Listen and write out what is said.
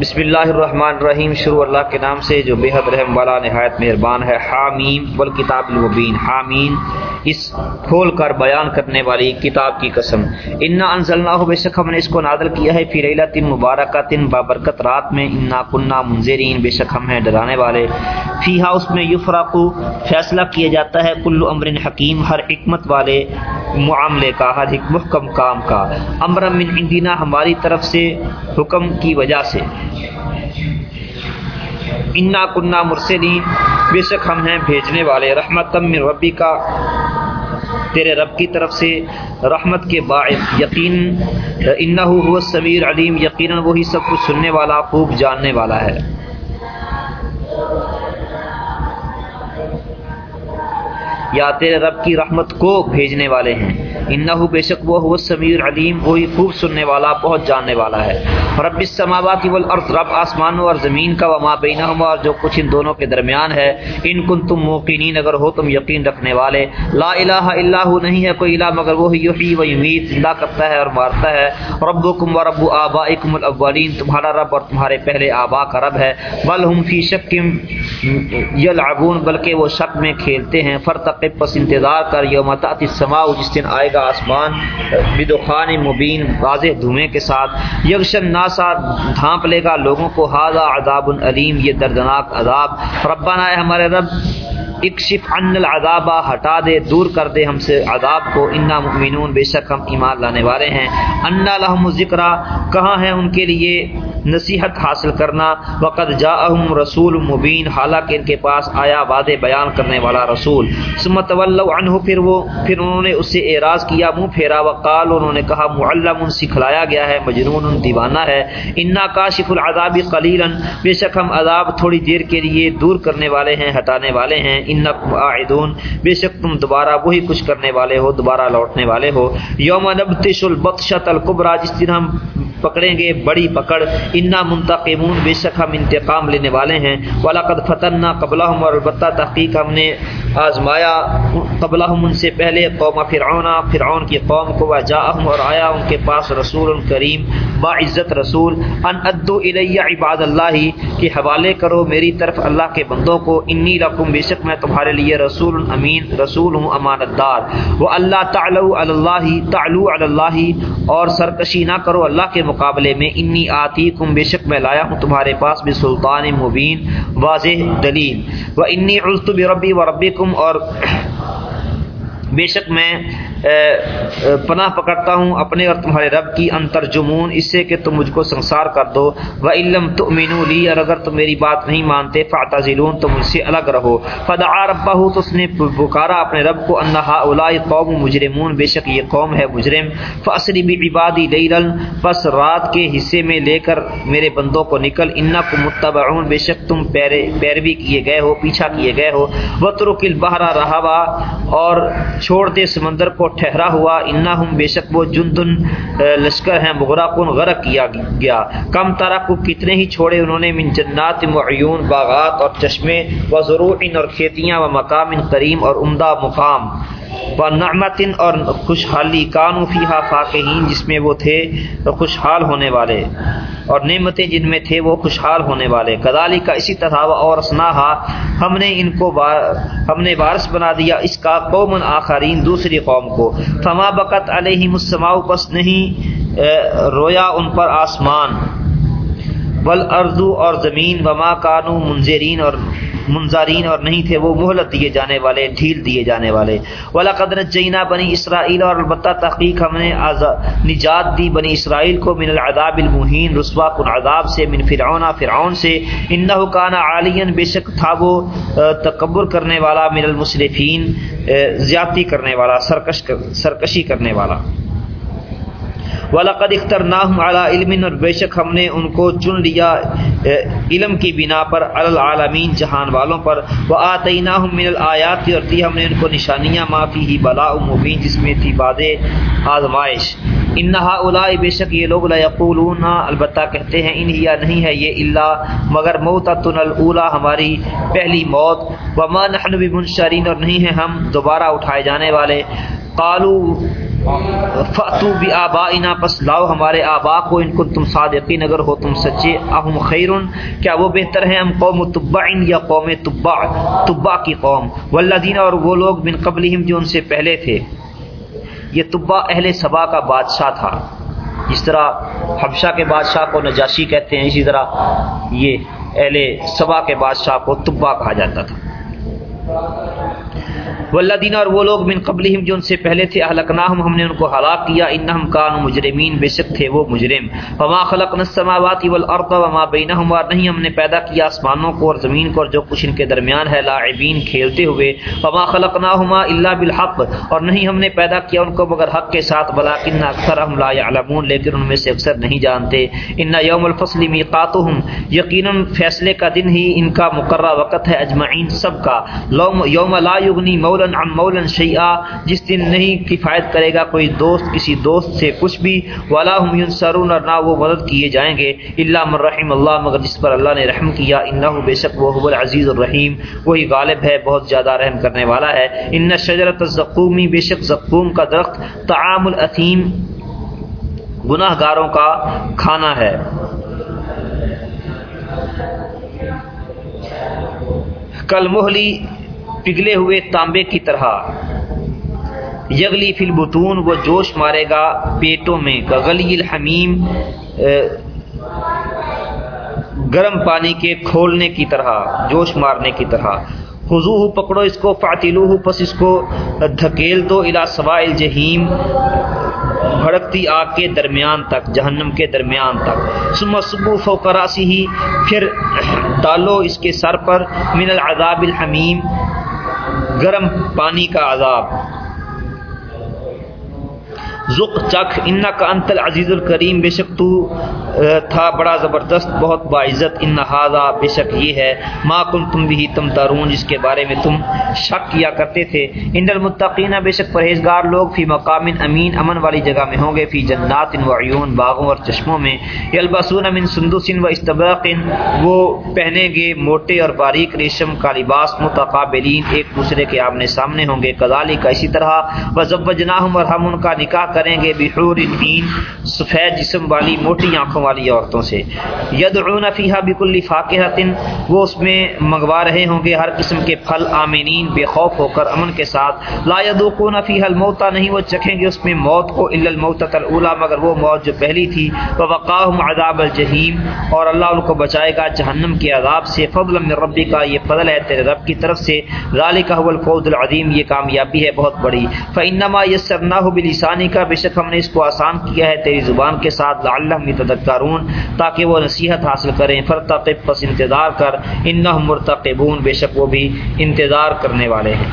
بسم اللہ الرحمن الرحیم، شروع اللہ کے نام سے، جو بے حد رحم والا، نہایت مہربان ہے، حامیم، والکتاب المبین حامین اس کھول کر بیان کرنے والی کتاب کی قسم۔ انا انزلنا بے شک ہم نے اس کو نازل کیا ہے، فی لیلۃ مبارکۃ، بابرکت رات میں۔ انا کننا منذرین، بے شک ہم ہیں ڈرانے والے۔ فیہا، اس میں یفرق، فیصلہ کیا جاتا ہے کل امر حکیم، ہر حکمت والے معاملے کا، ہر محکم کام کا۔ امر من عندنا، ہماری طرف سے حکم کی وجہ سے۔ انا کنہ مرسلین بے شک ہم ہیں بھیجنے والے۔ رحمت من ربی کا تیرے رب کی طرف سے رحمت کے باعث یقین۔ انہ هو السمیع علیم یقینا وہی سب کچھ سننے والا، خوب جاننے والا ہے۔ یا تیرے رب کی رحمت کو بھیجنے والے ہیں۔ انہو بے شک وہ ہوا سمیع علیم وہی خوب سننے والا، بہت جاننے والا ہے۔ رب السماوات والارض، رب آسمانوں اور زمین کا، وما بینہما، اور جو کچھ ان دونوں کے درمیان ہے۔ ان کنتم موقنین، اگر ہو تم یقین رکھنے والے۔ لا الہ الا ہو، نہیں ہے کوئی الہ، مگر وہی یحیی و یمیت، زندہ کرتا ہے اور مارتا ہے۔ ربکم و رب آبائکم الاولین، تمہارا رب اور تمہارے پہلے آبا کا رب ہے۔ بل ہم فی شک یلعبون، بلکہ وہ شک میں کھیلتے ہیں۔ فرتق پس انتظار کر، یوم تاتی السماء، جس دن آئے گا آسمان بدخان مبین واضح دھوئیں کے ساتھ۔ یکشن ناسا دھانپ لے گا لوگوں کو ہاضا عذاب علیم یہ دردناک عذاب۔ ربنا ہے ہمارے رب، اکشف عن العذاب، ہٹا دے، دور کر دے ہم سے عذاب کو۔ انا مؤمنون، بے شک ہم ایمان لانے والے ہیں۔ انا لہم ذکر کہاں ہے ان کے لیے؟ نصیحت حاصل کرنا وقت جاءہم رسول مبین، حالانکہ ان کے پاس آیا وعدے بیان کرنے والا رسول۔ ثم تولوا عنہ، پھر وہ، پھر انہوں نے اس سے اعراض کیا، منہ پھیرا وقال انہوں نے کہا، معلم سکھلایا گیا ہے، مجنون دیوانہ ہے۔ انا کاشف العذاب قلیلا، بے شک ہم عذاب تھوڑی دیر کے لیے دور کرنے والے ہیں، ہٹانے والے ہیں۔ انکم عائدون بے شک تم دوبارہ وہی کچھ کرنے والے ہو، دوبارہ لوٹنے والے ہو۔ یوم نبتش البطشۃ الکبرى جس دن ہم پکڑیں گے، بڑی پکڑ۔ انا منتقمون، بے شک ہم انتقام لینے والے ہیں۔ ولاقد فتنا قبلہم اور البتہ تحقیق ہم نے آزمایا۔ قبلہم ان سے پہلے قوم فرعون فرعون کی قوم کو وجاءہم اور آیا ان کے پاس رسول کریم۔ با عزت رسول، ان ادو الی عباد اللہ کے حوالے کرو میری طرف اللہ کے بندوں کو، انی لکم، بے شک میں تمہارے لیے رسول امین، رسول ہوں، امانت دار۔ وہ اللہ تعلو اللہ تعلو اللہ، اور سرکشی نہ کرو اللہ کے مقابلے میں۔ انی آتی کم بے شک میں لایا ہوں تمہارے پاس بھی سلطان مبین، واضح دلیل۔ و انی علت بربی و ربی اور بے شک میں پناہ پکڑتا ہوں اپنے اور تمہارے رب کی، انتر جمون، اس سے کہ تم مجھ کو سنسار کر دو۔ و علم تؤمنو لی اور اگر تم میری بات نہیں مانتے، فاعتزلون، تم مجھ سے الگ رہو۔ فدعا ربہ تو اس نے پکارا اپنے رب کو انہا اولائی قوم مجرمون، بے شک یہ قوم ہے مجرم۔ فاسری بعبادی لیلن پس رات کے حصے میں لے کر میرے بندوں کو نکل۔ انکم متبعون، بے شک تم پیرے، پیروی کیے گئے ہو، پیچھا کیے گئے ہو۔ وترک البحر رہوا اور چھوڑ دے سمندر کو ٹھہرا ہوا انا ہم بے شک وہ جندن لشکر ہیں مغرقن غرق کیا گیا۔ کم طرح کو کتنے ہی چھوڑے انہوں نے، من جنات معیون باغات اور چشمے و ضرور اور کھیتیاں و مقام کریم اور عمدہ مقام۔ و نعمتن اور خوشحالی کانو فیہا فاقہین، جس میں وہ تھے خوشحال ہونے والے۔ اور نعمتیں جن میں تھے وہ خوشحال ہونے والے۔ کدالی کا اسی طرح اور اسناہا ہم نے ان کو ہم نے وارث بنا دیا اس کا قوم آخرین، دوسری قوم کو۔ فما بقت علیہم السماء، پس نہیں رویا ان پر آسمان۔ والارض اور زمین وما کانو منظرین اور منظارین اور نہیں تھے، وہ مہلت دیے جانے والے، ڈھیل دیے جانے والے۔ والا قدر جینا بنی اسرائیل اور البتہ تحقیق ہم نے نجات دی بنی اسرائیل کو من العذاب المہین، رسوا کن عذاب سے، من فرعون فرعون سے۔ انہ کان عالین بے شک تھا وہ تکبر کرنے والا، من المصرفین زیادتی کرنے والا، سرکش سرکشی کرنے والا۔ ولاقد اختر ناہم اعلیٰ علم اور بے شک ہم نے ان کو چن لیا علم کی بنا پر العالمین، جہان والوں پر۔ وہ آتی من الآیات اور دی ہم نے ان کو نشانیاں معافی ہی بلا مبین جس میں تھی باد آزمائش۔ انہا اولائی بے شک یہ لوگ یقولون البتہ کہتے ہیں انہیا نہیں ہے یہ اللہ مگر موتتن الاولا ہماری پہلی موت۔ وما نحن بمنشرین اور نہیں ہیں ہم دوبارہ اٹھائے جانے والے۔ قالو فتو بھی آبا انا پس لاؤ ہمارے آبا کو، ان کو تم صادقین اگر ہو تم سچے، اہم خیرن، کیا وہ بہتر ہیں؟ ہم قوم طبا یا قوم طبا طبا کی قوم؟ والذین، اور وہ لوگ بن قبل جو ان سے پہلے تھے۔ یہ طبا اہل سبا کا بادشاہ تھا۔ جس طرح حبشہ کے بادشاہ کو نجاشی کہتے ہیں، اسی طرح یہ اہل سبا کے بادشاہ کو طبا کہا جاتا تھا۔ والذین اور وہ لوگ من قبلہم جو ان سے پہلے تھے، اہلکناہم، ہم نے ان کو ہلاک کیا، انہم کانوا مجرمین، بے شک تھے وہ مجرم۔ فما خلقنا السماوات والارض وما بینہما نہیں ہم نے پیدا کیا آسمانوں کو اور زمین کو، اور جو کچھ ان کے درمیان ہے، لاعبین کھیلتے ہوئے۔ فما خلقناہما الا بالحق، اور نہیں ہم نے پیدا کیا ان کو مگر حق کے ساتھ بلاکن اکثرهم لا يعلمون لیکن ان میں سے اکثر نہیں جانتے۔ ان یوم الفصل میقاتهم یقینا فیصلے کا دن ہی ان کا مقررہ وقت ہے اجمعین، سب کا۔ یوم لا یغنی مولا مولن عن مولن شیعہ، جس دن نہیں کفایت کرے گا کوئی دوست، کسی دوست سے کچھ بھی والا ہم ینصرون اور نہ وہ مدد کیے جائیں گے اللہ من رحم اللہ مگر جس پر اللہ نے رحم کیا انہ بے شک وہ العزیز الرحیم وہی غالب ہے، بہت زیادہ رحم کرنے والا ہے۔ ان شجرت الزقومی بے شک زقوم کا درخت تعام الاثیم گناہ گاروں کا کھانا ہے۔ کل محلی پگھلے ہوئے تانبے کی طرح۔ یغلی فل بتون وہ جوش مارے گا پیٹوں میں۔ غلی الحمیم گرم پانی کے کھولنے کی طرح، جوش مارنے کی طرح۔ خزو پکڑو اس کو فاتلو پس اس کو دھکیل دو الا سوائل جہیم بھڑکتی آگ کے درمیان تک، جہنم کے درمیان تک۔ سما صبو فوکراسی ہی پھر ڈالو اس کے سر پر۔ من العذاب الحمیم گرم پانی کا عذاب۔ ذق چکھ ان کا انتل عزیز الکریم بے شک تو تھا، بڑا زبردست، بہت باعزت۔ ان ہاضا بے شک یہ ہے۔ ما کن تم بھی تم تارون جس کے بارے میں تم شک کیا کرتے تھے۔ ان المتقین بے شک پرہیزگار لوگ فی مقام امین، امن والی جگہ میں ہوں گے۔ فی جنات و عیون، باغوں اور چشموں میں۔ یلبسون من سندس و استبرق وہ پہنیں گے موٹے اور باریک ریشم کا لباس۔ متقابلین ایک دوسرے کے آمنے سامنے ہوں گے۔ کذالی کا اسی طرح وزوجناہم، اور ہم ان کا نکاح کریں گے۔ بحور الدین، سفید جسم والی موٹی آنکھوں والی عورتوں سے۔ یدعون فیہا بکل فاقہت وہ اس میں منگوا رہے ہوں گے ہر قسم کے پھل آمینین، بے خوف ہو کر امن کے ساتھ۔ لا یذوقون فیہا الموتا نہیں وہ چکھیں گے اس میں موت کو الا الموتۃ الاولى مگر وہ موت جو پہلی تھی۔ ووقاهم عذاب الجحیم اور اللہ ان کو بچائے گا جہنم کے عذاب سے۔ فضل من ربی کا یہ فضل ہے تیرے رب کی طرف سے۔ ذالک هو الفوز العظیم یہ کامیابی ہے بہت بڑی۔ فانما یسرناه بلسانی کا بے شک ہم نے اس کو آسان کیا ہے تیری زبان کے ساتھ۔ لعلہم یتذکرون۔ تاکہ وہ نصیحت حاصل کریں فرتقب پس انتظار کر، انہم مرتقبون، بے شک وہ بھی انتظار کرنے والے ہیں۔